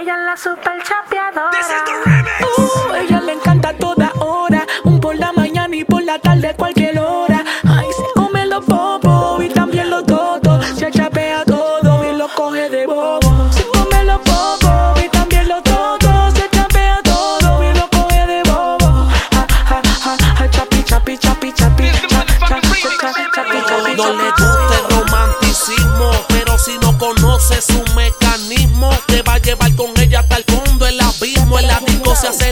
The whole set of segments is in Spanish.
Ella es la super chapeadora. Uh, ella le encanta toda hora. Un por la mañana y por la tarde, cualquier hora. Ay, se come los popos y también los totos. Se chapea todo y lo coge de bobo. Se come los popos y también los totos. Se chapea todo y lo coge de bobo. Ja, ja, ja, ja, chapi, chapi, chapi, chapi. cha, cha, cha, chapi, chapi, No le chapi. gusta el romanticismo, pero si no conoce su mecanismo,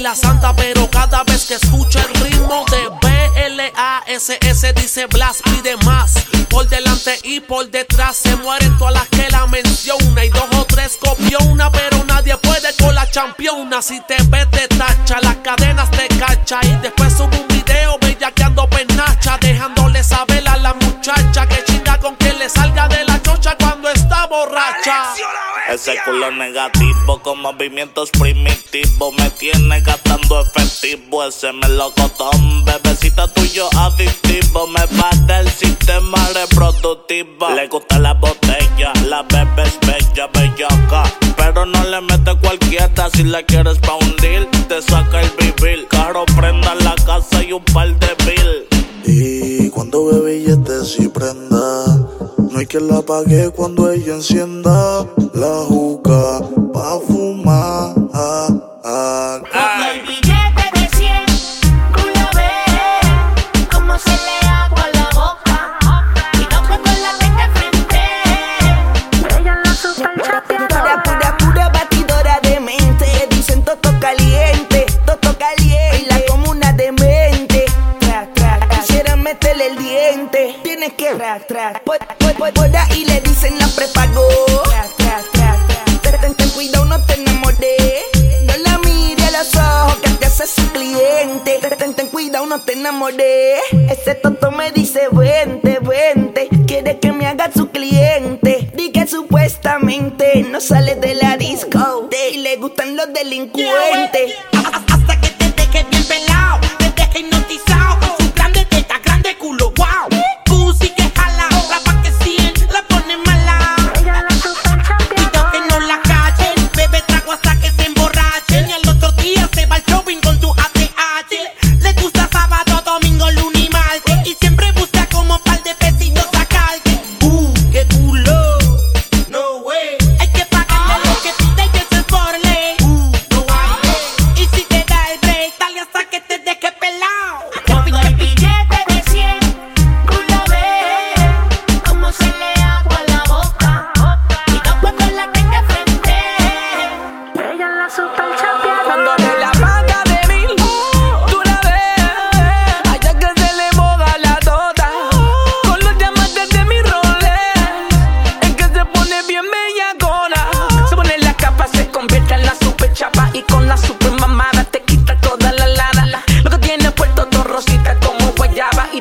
la santa, pero cada vez que escucha el ritmo de B-L-A-S-S dice Blas pide más. Por delante y por detrás se mueren todas las que la menciona. Y dos o tres copió una, pero nadie puede con la championa. Si te ves te tacha, las cadenas te cacha. Y después sube un video bellaqueando penacha, dejándole saber a la muchacha que chinga con que le salga de la chocha cuando está borracha. Ese culo negativo con movimientos primitivos me tiene gastando efectivo. Ese melocotón, bebecita tuyo adictivo, me bate el sistema reproductivo. Le gusta la botella, la bebé es bella, bellaca. Pero no le mete cualquiera si la quieres pa' hundir. Te saca el vivir, caro prenda la casa y un par de bill. Y cuando bebe billetes y prenda, no hay que la apague cuando ella encienda la juca pa' fumar. Ah, ah. Con el billete de 100, culo ve cómo se le agua la boca. Y no cuando la tenga frente. Ella es la super Pura, chapeadora. pura, pura batidora de mente. Dicen toto caliente, toto caliente. Baila como una demente. Tra, tra, tra. Quisiera meterle el diente. Tienes que tra, tra. Por ahí le dicen la tra. Ten, ten, cuidado, no te enamoré. No la mire a los ojos que te hace su cliente. Ten, ten, cuidado, no te enamoré. Ese toto me dice vente, vente. Quiere que me haga su cliente. Diga supuestamente no sale de la disco. Y le gustan los delincuentes.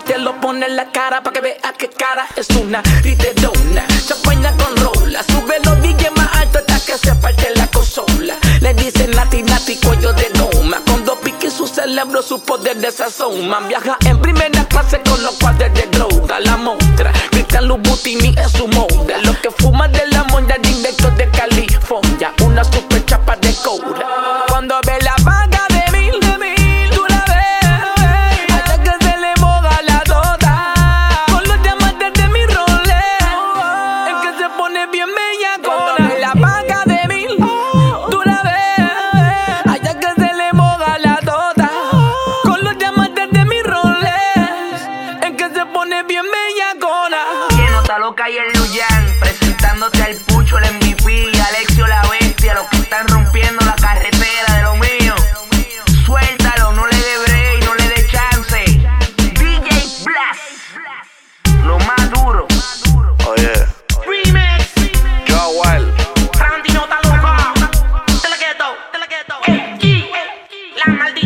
Te lo pone en la cara para que veas que cara es una. Ritedona. Champaña con cerebro su poder de sazón. Viaja en primera clase con los cuadros de droga. La montra. Cristian Lubutini es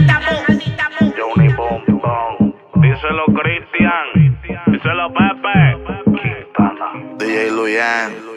Johnny Bom Bom. Díselo Cristian. Díselo Pepe. Quintana. DJ Luyan.